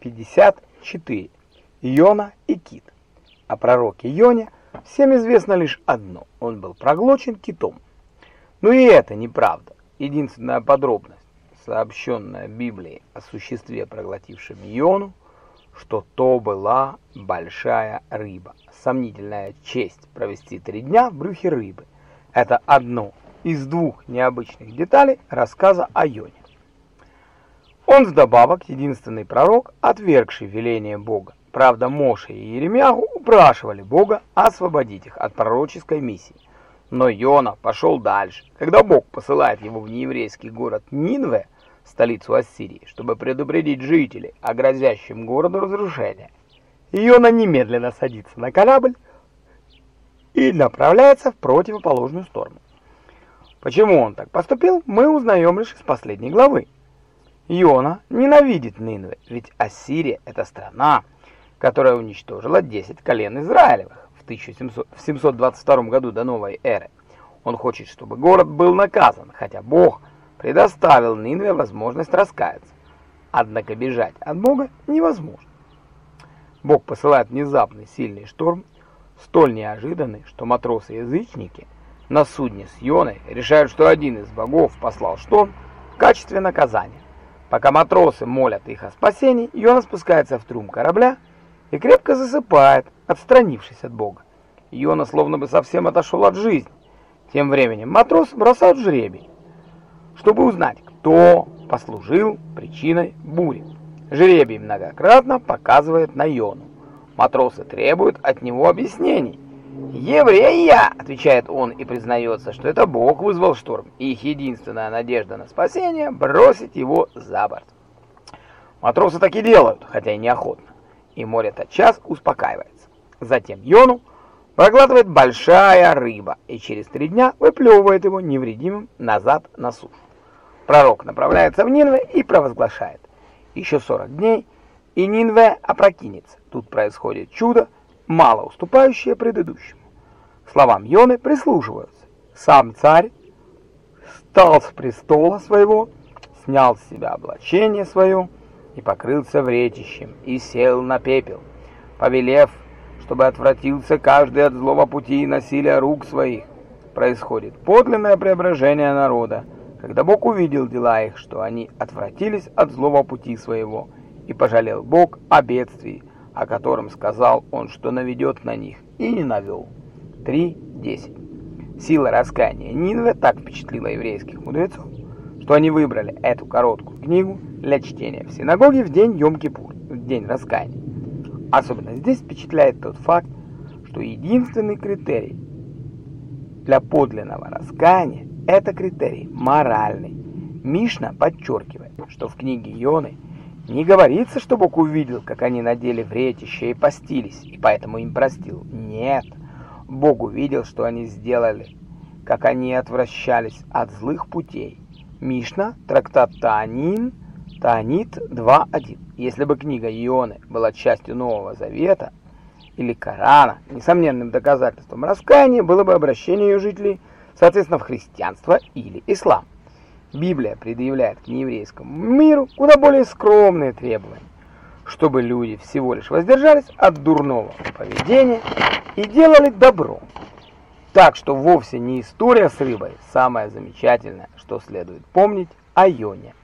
54. Иона и кит. О пророке Ионе всем известно лишь одно – он был проглочен китом. Но и это неправда. Единственная подробность, сообщенная Библией о существе, проглотившем Иону, что то была большая рыба. Сомнительная честь провести три дня в брюхе рыбы. Это одно из двух необычных деталей рассказа о Ионе. Он вдобавок единственный пророк, отвергший веление Бога. Правда, Моше и Еремьягу упрашивали Бога освободить их от пророческой миссии. Но Йона пошел дальше. Когда Бог посылает его в нееврейский город Нинве, столицу Ассирии, чтобы предупредить жителей о грозящем городу разрушении, Йона немедленно садится на корабль и направляется в противоположную сторону. Почему он так поступил, мы узнаем лишь из последней главы. Иона ненавидит Нинве, ведь Ассирия – это страна, которая уничтожила 10 колен Израилевых в 1722 году до новой эры. Он хочет, чтобы город был наказан, хотя Бог предоставил Нинве возможность раскаяться. Однако бежать от Бога невозможно. Бог посылает внезапный сильный шторм, столь неожиданный, что матросы-язычники на судне с Йоной решают, что один из богов послал шторм в качестве наказания. Пока матросы молят их о спасении, Йона спускается в трюм корабля и крепко засыпает, отстранившись от Бога. Йона словно бы совсем отошел от жизни. Тем временем матрос бросает жребий, чтобы узнать, кто послужил причиной бури. Жребий многократно показывает на Йону. Матросы требуют от него объяснений. «Еврея!» — отвечает он и признается, что это Бог вызвал шторм, и их единственная надежда на спасение — бросить его за борт. Матросы так и делают, хотя и неохотно, и море тотчас успокаивается. Затем Йону проглатывает большая рыба, и через три дня выплевывает его невредимым назад на сушу. Пророк направляется в Нинве и провозглашает. Еще 40 дней, и Нинве опрокинется. Тут происходит чудо, мало уступающее предыдущему. Словам Йоны прислушиваются. Сам царь встал с престола своего, снял с себя облачение свое и покрылся вретищем, и сел на пепел, повелев, чтобы отвратился каждый от злого пути и насилия рук своих. Происходит подлинное преображение народа, когда Бог увидел дела их, что они отвратились от злого пути своего, и пожалел Бог о бедствии, о котором сказал он, что наведет на них, и не навел. 3.10 Сила раскаяния Нинве так впечатлила еврейских мудрецов, что они выбрали эту короткую книгу для чтения в синагоге в день Йом-Кипур, в день раскаяния. Особенно здесь впечатляет тот факт, что единственный критерий для подлинного раскаяния – это критерий моральный. Мишна подчеркивает, что в книге Йоны не говорится, что Бог увидел, как они надели вретище и постились, и поэтому им простил. Нет, Бог увидел, что они сделали, как они отвращались от злых путей. Мишна, трактат Таанин, Таанит 2.1. Если бы книга Ионы была частью Нового Завета или Корана, несомненным доказательством раскаяния было бы обращение ее жителей, соответственно, в христианство или ислам. Библия предъявляет к нееврейскому миру куда более скромные требования, чтобы люди всего лишь воздержались от дурного поведения и делали добро. Так что вовсе не история с рыбой самое замечательное, что следует помнить о Йоне.